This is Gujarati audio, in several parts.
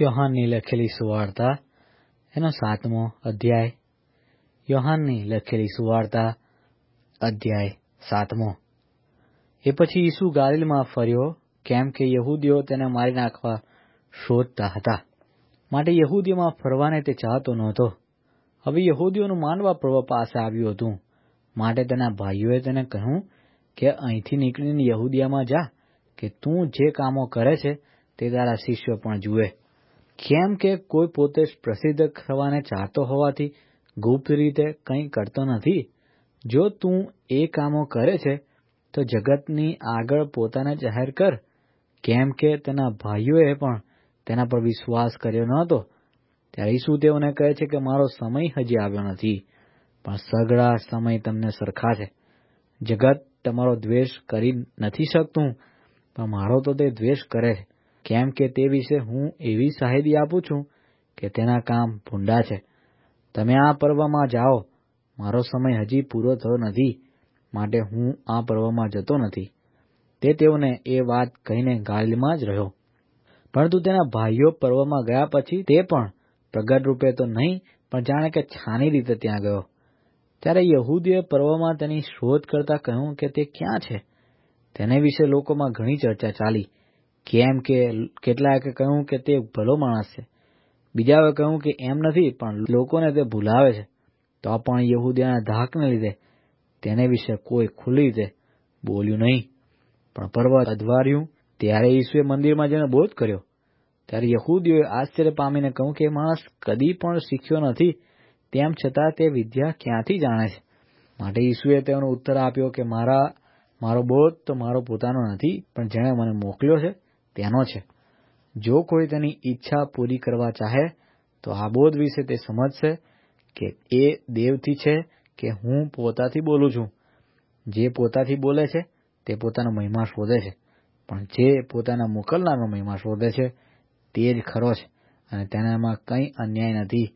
યોહાનની લખેલી સુવાર્તા, એનો સાતમો અધ્યાય, યોહાનની લખેલી સુવાર્તા, અધ્યાય સાતમો. એ પછી ઈસુ ગાલિલમાં ફર્યો, કેમ કે યહૂદીઓ તેને મારી નાખવા શોધતા હતા. માટે યહૂદીઓમાં ફરવાને તે ચાહતો નહોતો. હવે યહૂદીઓનું માનવા પર્વ પાસે આવ્યું હતું. માટે તેના ભાઈઓએ તેને કહ્યું કે અહીંથી નીકળીને યહૂદીયામાં જા, કે તું જે કામો કરે છે તે તારા શિષ્યો પણ જુએ. કેમ કે કોઈ પોતે પ્રસિદ્ધ થવાને ચાહતો હોવાથી ગુપ્ત રીતે કંઈ કરતો નથી. જો તું એ કામો કરે છે, તો જગતની આગળ પોતાને જાહેર કર. કેમ કે તેના ભાઈઓએ પણ તેના પર વિશ્વાસ કર્યો નહોતો. ત્યારે ઈસુ તેઓને કહે છે કે, મારો સમય હજી આવ્યો નથી, પણ સઘળા સમય તમને સરખા છે. જગત તમારો દ્વેષ કરી નથી શકતું, પણ મારો તો તે દ્વેષ કરે છે. કેમ કે તે વિશે હું એવી શાહિદી આપું છું કે તેના કામ ભૂંડા છે. તમે આ પર્વમાં જાઓ. મારો સમય હજી પૂરો થયો નથી, માટે હું આ પર્વમાં જતો નથી. તે તેઓને એ વાત કહીને ગાલિલમાં જ રહ્યો. પરંતુ તેના ભાઈઓ પર્વમાં ગયા પછી તે પણ પ્રગટ રૂપે તો નહીં, પણ જાણે કે છાની રીતે ત્યાં ગયો. ત્યારે યહૂદીએ પર્વમાં તેની શોધ કરતા કહ્યું કે તે ક્યાં છે? તેને વિશે લોકોમાં ઘણી ચર્ચા ચાલી. કેમ કે કેટલાકે કહ્યું કે તે ભલો માણસ છે. બીજાએ કહ્યું કે એમ નથી, પણ લોકોને તે ભૂલાવે છે. તો પણ યહૂદીયાના ધાકને લીધે તેને વિશે કોઈ ખુલ્લી રીતે બોલ્યું નહીં. પણ પર્વત અધવાર્યું, ત્યારે ઈસુએ મંદિરમાં જઈને બોધ કર્યો. ત્યારે યહૂદીઓએ આશ્ચર્ય પામીને કહ્યું કે માણસ કદી પણ શીખ્યો નથી, તેમ છતાં તે વિદ્યા ક્યાંથી જાણે છે? માટે ઈસુએ તેનો ઉત્તર આપ્યો કે, મારા, મારો બોધ તો મારો પોતાનો નથી, પણ જેણે મને મોકલ્યો છે તેનો છે. જો કોઈ તેની ઈચ્છા પૂરી કરવા ચાહે, તો આ બોધ વિશે તે સમજશે કે એ દેવથી છે કે હું પોતાથી બોલું છું. જે પોતાથી બોલે છે, તે પોતાનો મહિમા શોધે છે. પણ જે પોતાના મોકલનારનો મહિમા શોધે છે, તે જ ખરો છે અને તેનામાં કંઈ અન્યાય નથી.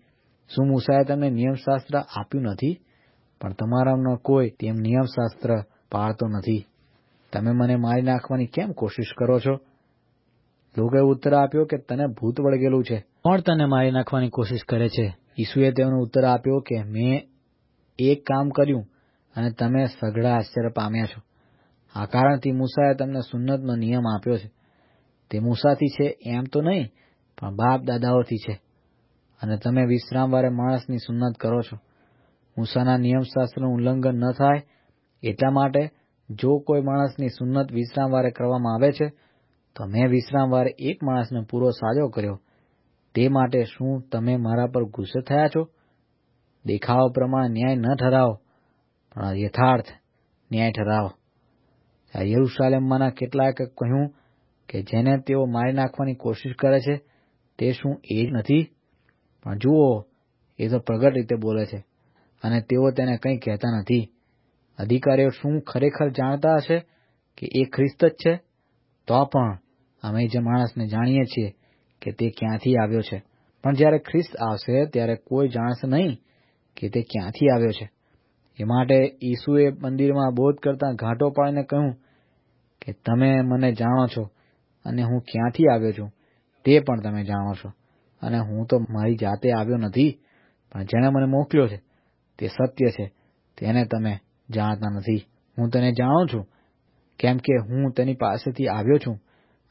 શું મૂસાએ તમને નિયમશાસ્ત્ર આપ્યું નથી? પણ તમારામાં કોઈ તેમ નિયમશાસ્ત્ર પાળતો નથી. તમે મને મારી નાખવાની કેમ કોશિશ કરો છો? લોકોએ ઉત્તર આપ્યો કે તને ભૂત વળગેલું છે. કોણ તને મારી નાખવાની કોશિશ કરે છે? ઈસુએ તેનો ઉત્તર આપ્યો કે મેં એક કામ કર્યું અને તમે સઘળા આશ્ચર્ય પામ્યા છો. આ કારણથી મૂસાએ તમને સુન્નતનો નિયમ આપ્યો છે. તે મૂસાથી છે એમ તો નહીં પણ બાપ દાદાઓથી છે. અને તમે વિશ્રામવારે માણસની સુન્નત કરો છો. મૂસાના નિયમશાસ્ત્રનું ઉલ્લંઘન ન થાય. એટલા માટે જો કોઈ માણસની સુન્નત વિશ્રામવારે કરવામાં આવે છે તો મેં વિશ્રામવારે એક માણસને પૂરો સાજો કર્યો. તે માટે શું તમે મારા પર ગુસ્સે થયા છો? દેખાવ પ્રમાણે ન્યાય ન ઠરાવો. પણ યથાર્થ ન્યાય ઠરાવો. યરુશાલેમમાંના કેટલાકે કહ્યું કે જેને તેઓ મારી નાખવાની કોશિશ કરે છે, તે શું એ જ નથી? પણ જુઓ, એ તો પ્રગટ રીતે બોલે છે અને તેઓ તેને કંઈ કહેતા નથી. અધિકારીઓ શું ખરેખર જાણતા હશે કે એ ખ્રિસ્ત જ છે? તો પણ અમે જે માણસને જાણીએ છીએ કે તે ક્યાંથી આવ્યો છે. પણ જ્યારે ખ્રિસ્ત આવશે, ત્યારે કોઈ જાણશે નહીં કે તે ક્યાંથી આવ્યો છે. એ માટે ઈસુએ મંદિરમાં બોધ કરતા ઘાટો પાડીને કહ્યું કે, તમે મને જાણો છો અને હું ક્યાંથી આવ્યો છું. તે પણ તમે જાણો છો. અને હું તો મારી જાતે આવ્યો નથી, પણ જેણે મને મોકલ્યો છે, તે સત્ય છે. તેને તમે જાણતા નથી. હું તને જાણું છું, કેમ કે હું તેની પાસેથી આવ્યો છું.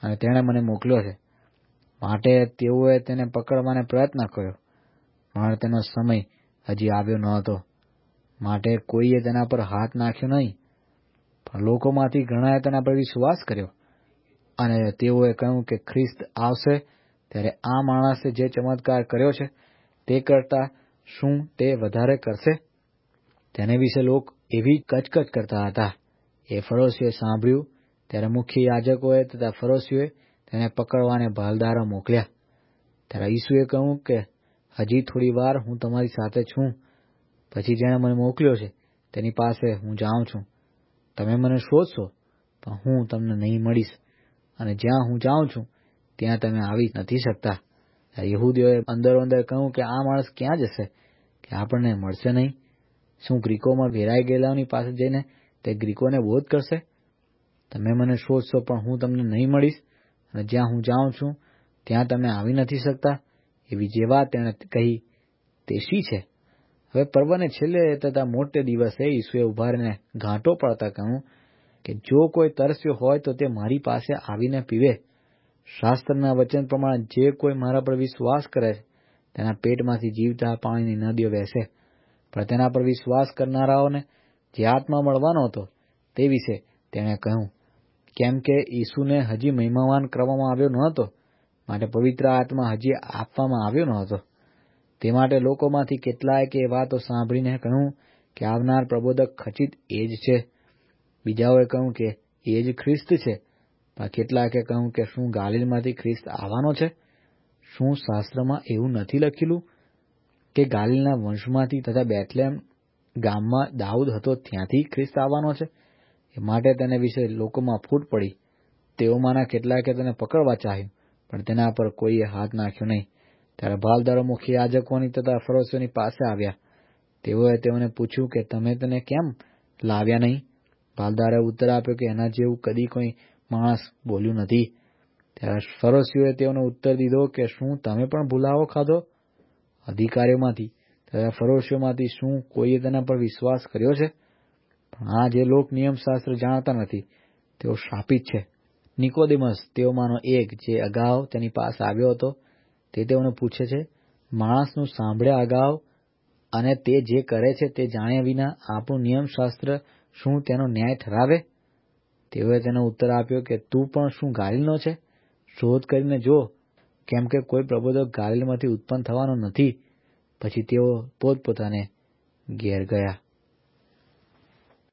અને તેણે મને મોકલ્યો છે. માટે તેઓએ તેને પકડવાને પ્રયત્ન કર્યો, પણ તેનો સમય હજી આવ્યો ન હતો. માટે કોઈએ તેના પર હાથ નાખ્યો નહીં, પણ લોકોમાંથી ઘણાએ તેના પર વિશ્વાસ કર્યો. અને તેઓએ કહ્યું કે ખ્રિસ્ત આવશે ત્યારે આ માણસે જે ચમત્કાર કર્યો છે તે કરતા શું તે વધારે કરશે? તેને વિશે લોક એવી કચકચ કરતા હતા. એ ફરોશીઓએ સાંભળ્યું ત્યારે મુખ્ય યાજકોએ તથા ફરોશીઓએ તેને પકડવાને ભાલદારો મોકલ્યા. ત્યારે ઈસુએ કહ્યું કે, હજી થોડી વાર હું તમારી સાથે છું. પછી જેણે મને મોકલ્યો છે, તેની પાસે હું જાઉં છું. તમે મને શોધશો, પણ હું તમને નહીં મળીશ. અને જ્યાં હું જાઉં છું, ત્યાં તમે આવી નથી શકતા. યહૂદીઓએ અંદરો અંદર કહ્યું કે, આ માણસ ક્યાં જશે? કે આપણને મળશે નહીં? શું ગ્રીકોમાં વેરાઈ ગયેલાઓની પાસે જઈને તે ગ્રીકોને બોધ કરશે? તમે મને શોધશો પણ હું તમને નહીં મળીશ અને જ્યાં હું જાઉં છું, ત્યાં તમે આવી નથી શકતા. એવી જે વાત તેણે કહી તે શી છે? હવે પર્વને છેલ્લે તથા મોટે દિવસે ઈસુએ ઊભા રહીને ઘાંટો પડતા કહ્યું કે જો કોઈ તરસ્યો હોય તો તે મારી પાસે આવીને પીવે. શાસ્ત્રના વચન પ્રમાણે જે કોઈ મારા પર વિશ્વાસ કરે, તેના પેટમાંથી જીવતા પાણીની નદીઓ વહેશે. પણ તેના પર વિશ્વાસ કરનારાઓને જે આત્મા મળવાનો હતો તે વિશે તેણે કહ્યું કેમ કે ઈસુને હજી મહિમાવાન કરવામાં આવ્યો ન હતો માટે પવિત્ર આત્મા હજી આપવામાં આવ્યો ન હતો તે માટે લોકોમાંથી કેટલાય એ વાતો સાંભળીને કહ્યું કે આવનાર પ્રબોધક ખચિત એ જ છે. બીજાઓએ કહ્યું કે એ જ ખ્રિસ્ત છે. કેટલાકે કહ્યું કે શું ગાલિલમાંથી ખ્રિસ્ત આવવાનો છે? શું શાસ્ત્રમાં એવું નથી લખેલું કે ગાલિલના વંશમાંથી તથા બેથલેમ ગામમાં દાઉદ હતો ત્યાંથી ખ્રિસ્ત આવવાનો છે? માટે તેને વિશે લોકોમાં ફૂટ પડી. તેઓમાંના કેટલાકે તેને પકડવા ચાહ્યું, પણ તેના પર કોઈએ હાથ નાખ્યો નહીં. ત્યારે ભાલદારો મુખ્ય યાજકોની તથા ફરોશીઓની પાસે આવ્યા. તેઓએ તેઓને પૂછ્યું કે તમે તેને કેમ લાવ્યા નહીં? ભાલદારે ઉત્તર આપ્યો કે એના જેવું કદી કોઈ માણસ બોલ્યું નથી. ત્યારે ફરોશીઓએ તેઓને ઉત્તર દીધો કે શું તમે પણ ભૂલાવો ખાધો? અધિકારીઓમાંથી, તથા ફરોશીઓમાંથી શું કોઈએ તેના પર વિશ્વાસ કર્યો છે? પણ આ જે લોક નિયમશાસ્ત્ર જાણતા નથી, તેઓ શાપિત છે. નિકોદેમસ તેઓમાંનો એક જે અગાઉ તેની પાસે આવ્યો હતો, તે તેઓને પૂછે છે, માણસનું સાંભળ્યા અગાઉ અને તે જે કરે છે તે જાણ્યા વિના આપણું નિયમશાસ્ત્ર શું તેનો ન્યાય ઠરાવે? તેઓએ તેનો ઉત્તર આપ્યો કે, તું પણ શું ગાલિલનો છે? શોધ કરીને જો, કેમ કે કોઈ પ્રબોધક ગાલિલમાંથી ઉત્પન્ન થવાનો નથી. પછી તેઓ પોતપોતાને ઘેર ગયા.